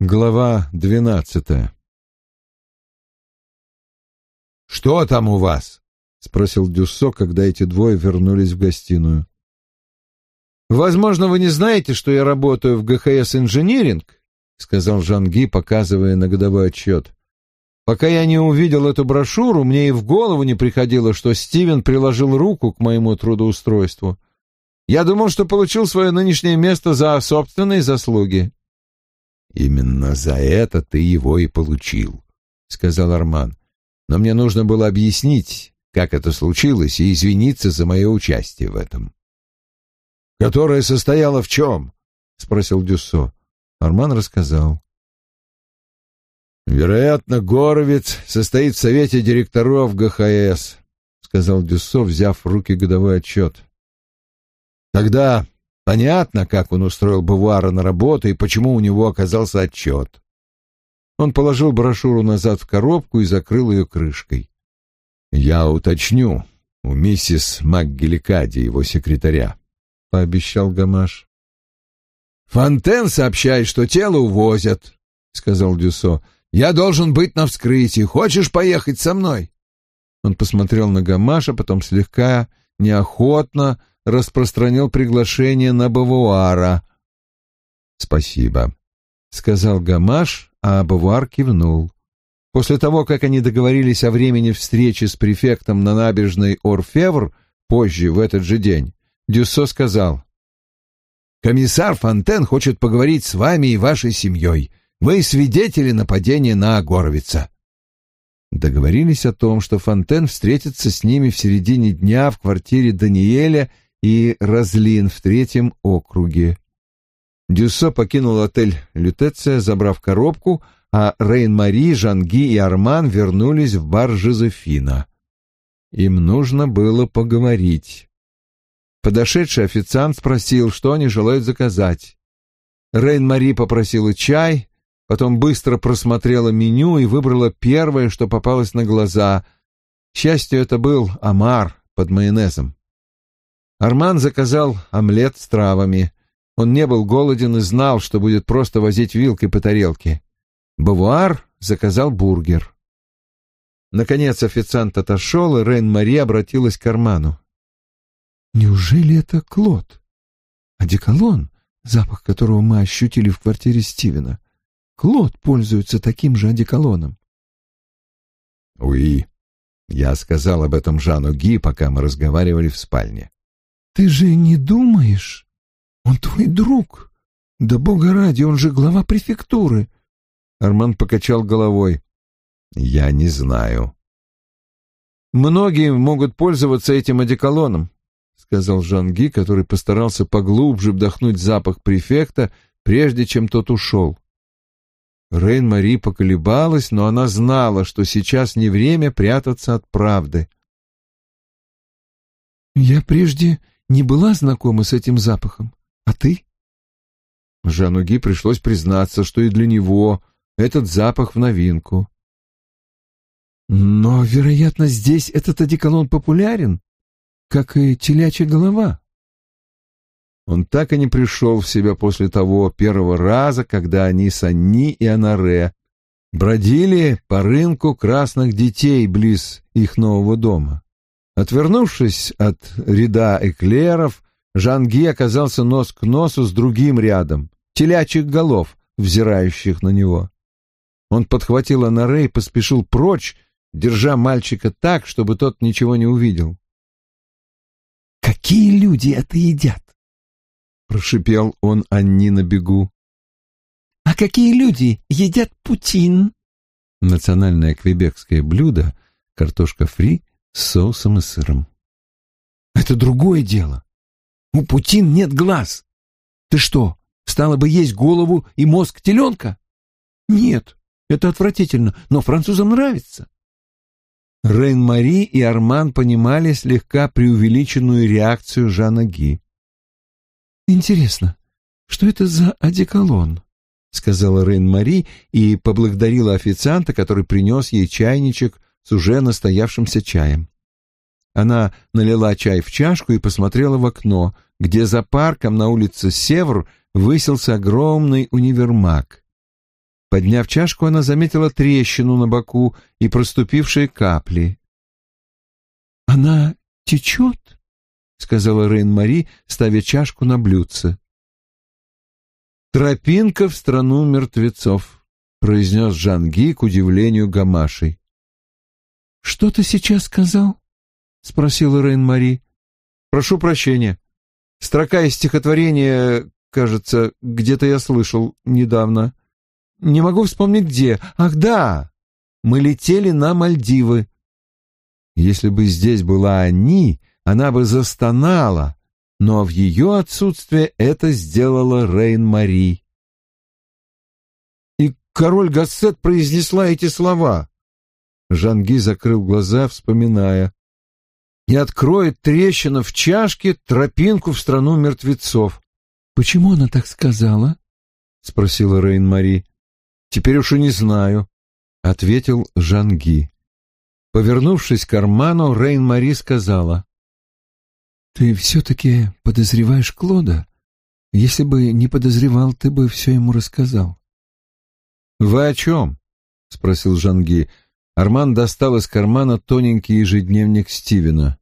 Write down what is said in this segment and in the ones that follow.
Глава двенадцатая «Что там у вас?» — спросил Дюссо, когда эти двое вернулись в гостиную. «Возможно, вы не знаете, что я работаю в ГХС «Инжиниринг», — сказал Жанги, показывая на годовой отчет. «Пока я не увидел эту брошюру, мне и в голову не приходило, что Стивен приложил руку к моему трудоустройству. Я думал, что получил свое нынешнее место за собственные заслуги». «Именно за это ты его и получил», — сказал Арман. «Но мне нужно было объяснить, как это случилось, и извиниться за мое участие в этом». «Которое состояло в чем?» — спросил Дюссо. Арман рассказал. «Вероятно, Горовец состоит в совете директоров ГХС», — сказал Дюссо, взяв в руки годовой отчет. «Тогда понятно, как он устроил Бувара на работу и почему у него оказался отчет». Он положил брошюру назад в коробку и закрыл ее крышкой. «Я уточню у миссис МакГеликади, его секретаря», — пообещал Гамаш. «Фонтен сообщает, что тело увозят», — сказал Дюсо. «Я должен быть на вскрытии. Хочешь поехать со мной?» Он посмотрел на Гамаша, потом слегка неохотно распространил приглашение на Бавуара. «Спасибо», — сказал Гамаш, а Бавуар кивнул. После того, как они договорились о времени встречи с префектом на набережной Орфевр позже, в этот же день, Дюссо сказал, «Комиссар Фонтен хочет поговорить с вами и вашей семьей. Вы свидетели нападения на Горовица». Договорились о том, что Фонтен встретится с ними в середине дня в квартире Даниэля и Разлин в третьем округе. Дюссо покинул отель «Лютеция», забрав коробку, а Рейн-Мари, Жанги и Арман вернулись в бар Жозефина. Им нужно было поговорить. Подошедший официант спросил, что они желают заказать. Рейн-Мари попросила чай, потом быстро просмотрела меню и выбрала первое, что попалось на глаза. К счастью, это был омар под майонезом. Арман заказал омлет с травами. Он не был голоден и знал, что будет просто возить вилкой по тарелке. Бавуар заказал бургер. Наконец официант отошел, и Рейн-Мари обратилась к Арману. Неужели это Клод? Одеколон, запах которого мы ощутили в квартире Стивена. Клод пользуется таким же одеколоном. Уи, я сказал об этом Жану Ги, пока мы разговаривали в спальне. Ты же не думаешь? Он твой друг. Да бога ради, он же глава префектуры. Арман покачал головой. Я не знаю. Многие могут пользоваться этим одеколоном, сказал Жанги, который постарался поглубже вдохнуть запах префекта, прежде чем тот ушел. Рейн-Мари поколебалась, но она знала, что сейчас не время прятаться от правды. «Я прежде не была знакома с этим запахом. А ты?» Жануги пришлось признаться, что и для него этот запах в новинку. «Но, вероятно, здесь этот одеколон популярен как и телячья голова. Он так и не пришел в себя после того первого раза, когда они с Анни и Анаре бродили по рынку красных детей близ их нового дома. Отвернувшись от ряда эклеров, Жанги оказался нос к носу с другим рядом, телячьих голов, взирающих на него. Он подхватил Анаре и поспешил прочь, держа мальчика так, чтобы тот ничего не увидел. Какие люди это едят? Прошипел он Анни на бегу. А какие люди едят путин? Национальное квебекское блюдо — картошка фри с соусом и сыром. Это другое дело. У путин нет глаз. Ты что, стала бы есть голову и мозг теленка? Нет, это отвратительно, но французам нравится. Рейн-Мари и Арман понимали слегка преувеличенную реакцию Жана Ги. «Интересно, что это за одеколон?» — сказала Рейн-Мари и поблагодарила официанта, который принес ей чайничек с уже настоявшимся чаем. Она налила чай в чашку и посмотрела в окно, где за парком на улице Севр высился огромный универмаг. Подняв чашку, она заметила трещину на боку и проступившие капли. «Она течет?» — сказала Рейн-Мари, ставя чашку на блюдце. «Тропинка в страну мертвецов», — произнес Жанги к удивлению Гамашей. «Что ты сейчас сказал?» — спросила Рейн-Мари. «Прошу прощения. Строка из стихотворения, кажется, где-то я слышал недавно. Не могу вспомнить где. Ах, да! Мы летели на Мальдивы». Если бы здесь была они, она бы застонала, но в ее отсутствие это сделала Рейн-Мари. И король Гассет произнесла эти слова. Жанги закрыл глаза, вспоминая. «И откроет трещина в чашке тропинку в страну мертвецов». «Почему она так сказала?» — спросила Рейн-Мари. «Теперь уж и не знаю», — ответил Жанги. Повернувшись к карману, Рейн-Мари сказала. «Ты все-таки подозреваешь Клода? Если бы не подозревал, ты бы все ему рассказал». «Вы о чем?» — спросил Жанги. Арман достал из кармана тоненький ежедневник Стивена.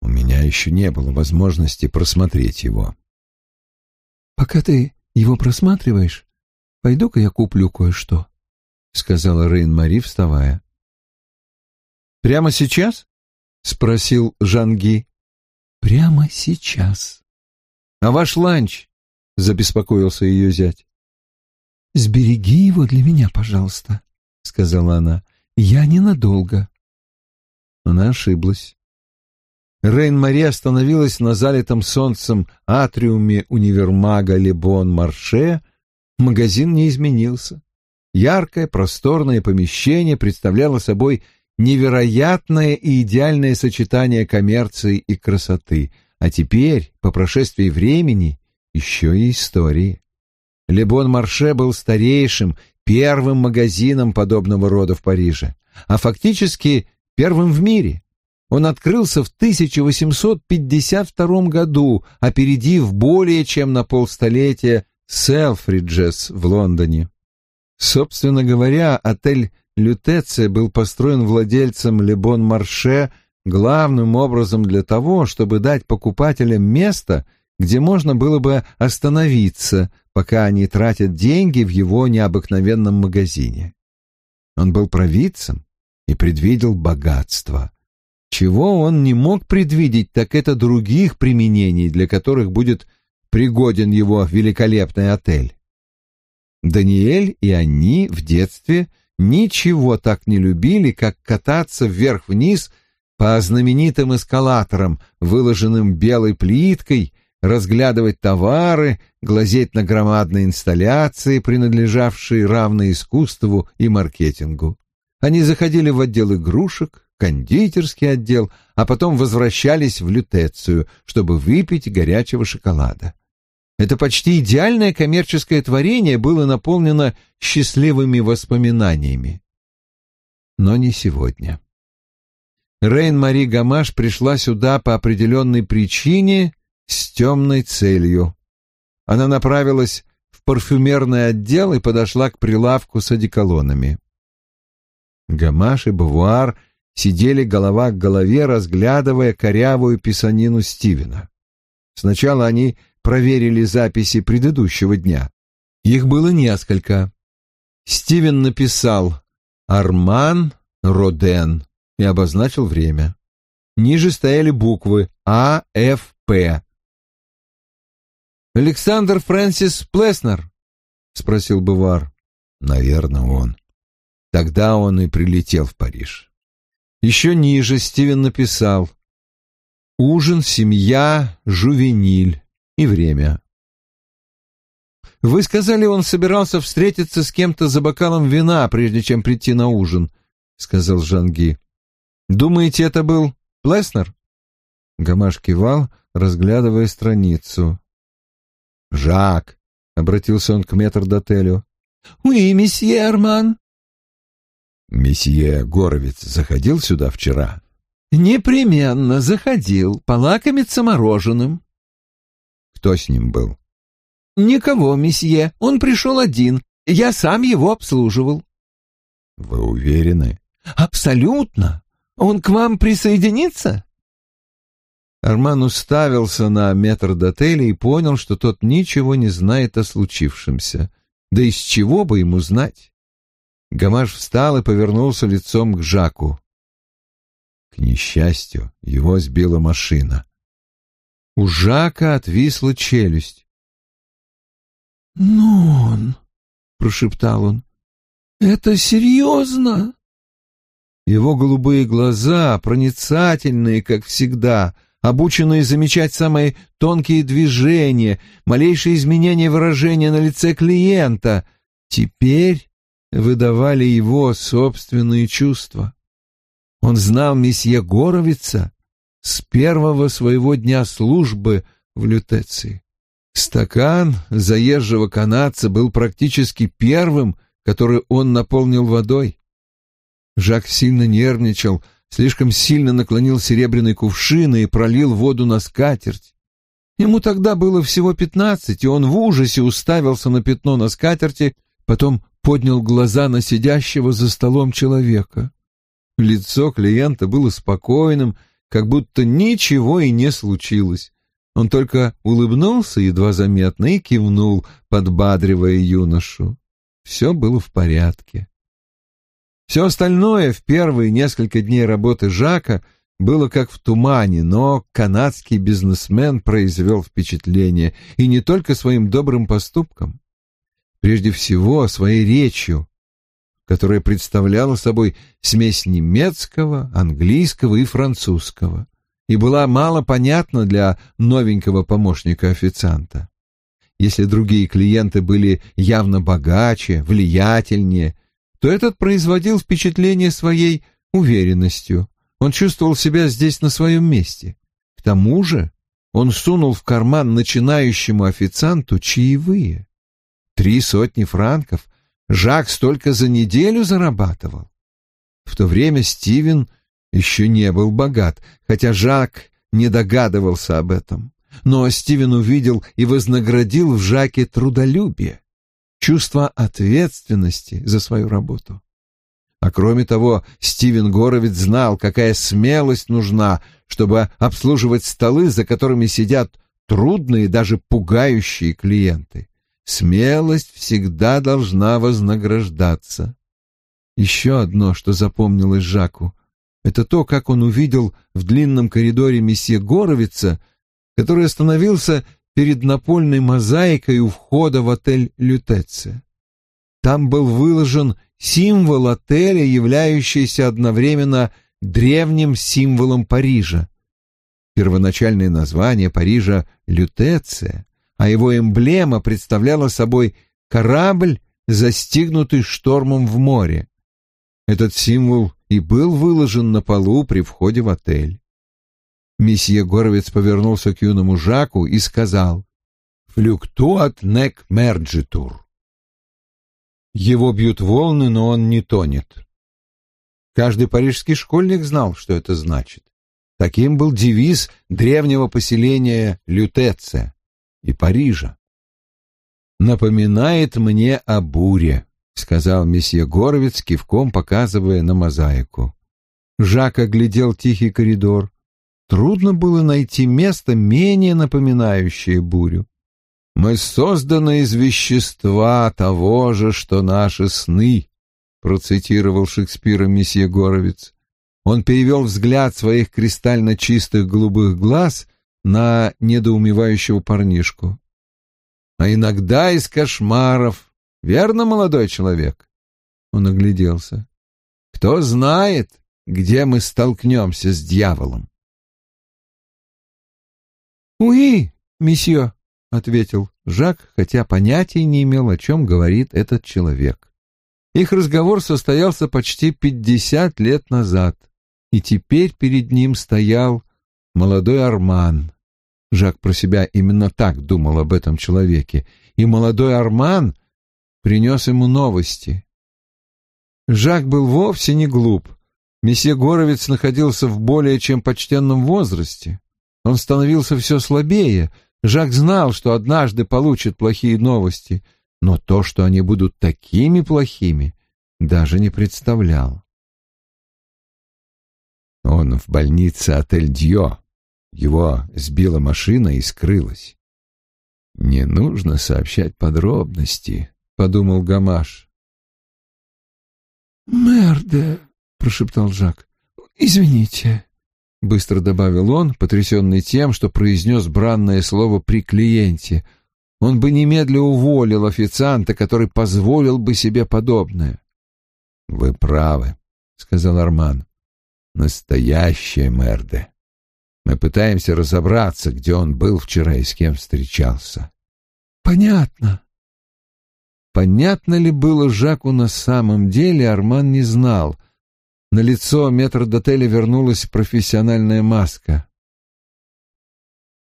«У меня еще не было возможности просмотреть его». «Пока ты его просматриваешь, пойду-ка я куплю кое-что», — сказала Рейн-Мари, вставая. «Прямо сейчас?» — спросил Жанги. «Прямо сейчас». «А ваш ланч?» — забеспокоился ее зять. «Сбереги его для меня, пожалуйста», — сказала она. «Я ненадолго». Она ошиблась. Рейн-Мари остановилась на залитом солнцем атриуме универмага Лебон-Марше. Магазин не изменился. Яркое, просторное помещение представляло собой невероятное и идеальное сочетание коммерции и красоты, а теперь, по прошествии времени, еще и истории. Лебон Марше был старейшим, первым магазином подобного рода в Париже, а фактически первым в мире. Он открылся в 1852 году, опередив более чем на полстолетия Селфриджес в Лондоне. Собственно говоря, отель Лютеция был построен владельцем Лебон Марше главным образом для того, чтобы дать покупателям место, где можно было бы остановиться, пока они тратят деньги в его необыкновенном магазине. Он был провидцем и предвидел богатство. Чего он не мог предвидеть, так это других применений, для которых будет пригоден его великолепный отель. Даниэль и они в детстве – ничего так не любили, как кататься вверх-вниз по знаменитым эскалаторам, выложенным белой плиткой, разглядывать товары, глазеть на громадные инсталляции, принадлежавшие равно искусству и маркетингу. Они заходили в отдел игрушек, кондитерский отдел, а потом возвращались в лютецию, чтобы выпить горячего шоколада. Это почти идеальное коммерческое творение было наполнено счастливыми воспоминаниями. Но не сегодня. Рейн-Мари Гамаш пришла сюда по определенной причине с темной целью. Она направилась в парфюмерный отдел и подошла к прилавку с одеколонами. Гамаш и Бавуар сидели голова к голове, разглядывая корявую писанину Стивена. Сначала они проверили записи предыдущего дня. Их было несколько. Стивен написал «Арман Роден» и обозначил время. Ниже стояли буквы А, Ф, П. «Александр Фрэнсис Плеснер?» — спросил Бувар. «Наверное, он. Тогда он и прилетел в Париж». Еще ниже Стивен написал «Ужин, семья, жувениль» и время. Вы сказали, он собирался встретиться с кем-то за бокалом вина, прежде чем прийти на ужин, сказал Жанги. Думаете, это был Плеснер? Гамаш кивал, разглядывая страницу. Жак, обратился он к метрдотелю. «Уи, месье Арман». «Месье Горовец заходил сюда вчера?» «Непременно заходил, полакомиться мороженым». Кто с ним был? Никого, месье. Он пришел один. Я сам его обслуживал. Вы уверены? Абсолютно. Он к вам присоединится? Арман уставился на метрдотеля и понял, что тот ничего не знает о случившемся. Да из чего бы ему знать? Гамаш встал и повернулся лицом к Жаку. К несчастью, его сбила машина. У Жака отвисла челюсть. «Ну он!» — прошептал он. «Это серьезно?» Его голубые глаза, проницательные, как всегда, обученные замечать самые тонкие движения, малейшие изменения выражения на лице клиента, теперь выдавали его собственные чувства. Он знал месье Горовица с первого своего дня службы в лютеции. Стакан заезжего канадца был практически первым, который он наполнил водой. Жак сильно нервничал, слишком сильно наклонил серебряный кувшин и пролил воду на скатерть. Ему тогда было всего пятнадцать, и он в ужасе уставился на пятно на скатерти, потом поднял глаза на сидящего за столом человека. Лицо клиента было спокойным, как будто ничего и не случилось. Он только улыбнулся едва заметно и кивнул, подбадривая юношу. Все было в порядке. Все остальное в первые несколько дней работы Жака было как в тумане, но канадский бизнесмен произвел впечатление, и не только своим добрым поступком. Прежде всего, своей речью, которая представляла собой смесь немецкого, английского и французского, и была мало понятна для новенького помощника официанта. Если другие клиенты были явно богаче, влиятельнее, то этот производил впечатление своей уверенностью. Он чувствовал себя здесь на своем месте. К тому же он сунул в карман начинающему официанту чаевые. Три сотни франков Жак столько за неделю зарабатывал. В то время Стивен еще не был богат, хотя Жак не догадывался об этом. Но Стивен увидел и вознаградил в Жаке трудолюбие, чувство ответственности за свою работу. А кроме того, Стивен Горовец знал, какая смелость нужна, чтобы обслуживать столы, за которыми сидят трудные, даже пугающие клиенты. Смелость всегда должна вознаграждаться. Еще одно, что запомнилось Жаку, это то, как он увидел в длинном коридоре месье Горовица, который остановился перед напольной мозаикой у входа в отель «Лютеция». Там был выложен символ отеля, являющийся одновременно древним символом Парижа. Первоначальное название Парижа «Лютеция» а его эмблема представляла собой корабль, застигнутый штормом в море. Этот символ и был выложен на полу при входе в отель. Месье Горовец повернулся к юному Жаку и сказал «Флюктуат нек мерджитур». Его бьют волны, но он не тонет. Каждый парижский школьник знал, что это значит. Таким был девиз древнего поселения Лютеция и Парижа. «Напоминает мне о буре», — сказал месье Горовец, кивком показывая на мозаику. Жак оглядел тихий коридор. Трудно было найти место, менее напоминающее бурю. «Мы созданы из вещества того же, что наши сны», — процитировал Шекспира месье Горовец. Он перевел взгляд своих кристально чистых голубых глаз на недоумевающего парнишку. А иногда из кошмаров. Верно, молодой человек? Он огляделся. Кто знает, где мы столкнемся с дьяволом? «Уи, месье», — ответил Жак, хотя понятия не имел, о чем говорит этот человек. Их разговор состоялся почти пятьдесят лет назад, и теперь перед ним стоял молодой Арман. Жак про себя именно так думал об этом человеке, и молодой Арман принес ему новости. Жак был вовсе не глуп. Месье Горовец находился в более чем почтенном возрасте. Он становился все слабее. Жак знал, что однажды получит плохие новости. но то, что они будут такими плохими, даже не представлял. Он в больнице отель Дьо. Его сбила машина и скрылась. «Не нужно сообщать подробности», — подумал Гамаш. «Мерде», — прошептал Жак, — «извините». Быстро добавил он, потрясенный тем, что произнес бранное слово при клиенте. Он бы немедля уволил официанта, который позволил бы себе подобное. «Вы правы», — сказал Арман. «Настоящая Мерде. Мы пытаемся разобраться, где он был вчера и с кем встречался». «Понятно», Понятно ли было Жаку на самом деле, Арман не знал. На лицо метрдотеля вернулась профессиональная маска.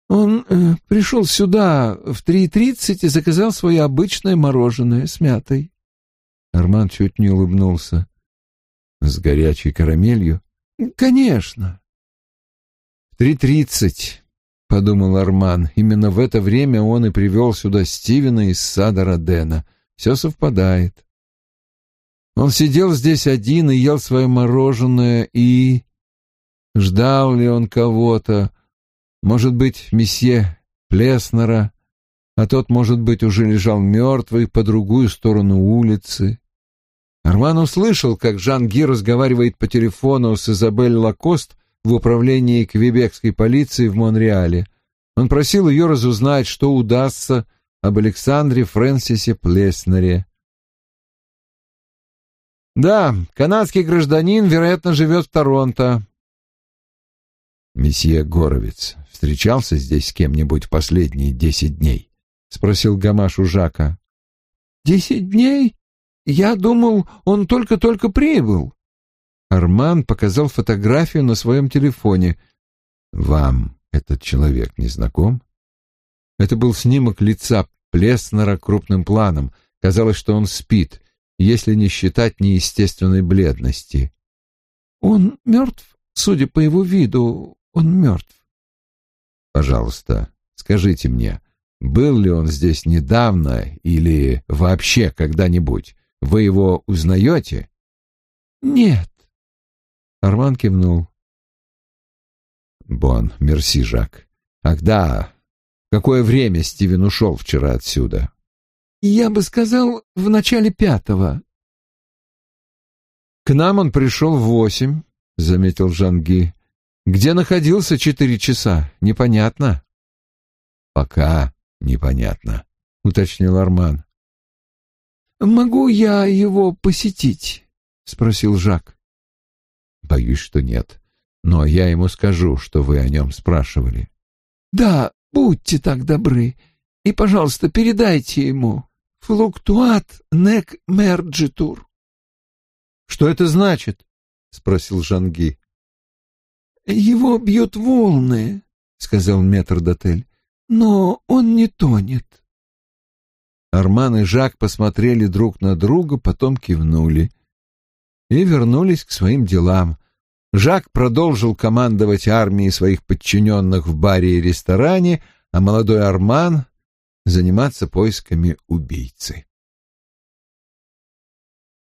«Он э, пришел сюда в три тридцать и заказал свое обычное мороженое с мятой». Арман чуть не улыбнулся. «С горячей карамелью?» «Конечно». «В три тридцать», — подумал Арман. Именно в это время он и привел сюда Стивена из сада Родена — все совпадает. Он сидел здесь один и ел свое мороженое, и... Ждал ли он кого-то? Может быть, месье Плеснера, а тот, может быть, уже лежал мертвый по другую сторону улицы. Арман услышал, как Жан Ги разговаривает по телефону с Изабель Лакост в управлении квебекской полиции в Монреале. Он просил ее разузнать, что удастся об Александре Фрэнсисе Плеснере. Да, канадский гражданин, вероятно, живет в Торонто. Месье Горовец встречался здесь с кем-нибудь последние десять дней? Спросил Гамаш у Жака. Десять дней? Я думал, он только-только прибыл. Арман показал фотографию на своем телефоне. Вам этот человек не знаком? Это был снимок лица Плеснера крупным планом. Казалось, что он спит, если не считать неестественной бледности. «Он мертв? Судя по его виду, он мертв». «Пожалуйста, скажите мне, был ли он здесь недавно или вообще когда-нибудь? Вы его узнаете?» «Нет». Арман кивнул. «Бон, мерси, Жак. Ах да, какое время Стивен ушел вчера отсюда? Я бы сказал, в начале пятого. К нам он пришел в восемь, заметил Жанги. Где находился четыре часа? Непонятно. Пока непонятно, уточнил Арман. Могу я его посетить? спросил Жак. Боюсь, что нет. Но я ему скажу, что вы о нем спрашивали. Да, Будьте так добры и, пожалуйста, передайте ему флуктуат нек мерджитур. Что это значит? спросил Жанги. Его бьют волны, сказал метрдотель, но он не тонет. Арман и Жак посмотрели друг на друга, потом кивнули и вернулись к своим делам. Жак продолжил командовать армией своих подчиненных в баре и ресторане, а молодой Арман заниматься поисками убийцы.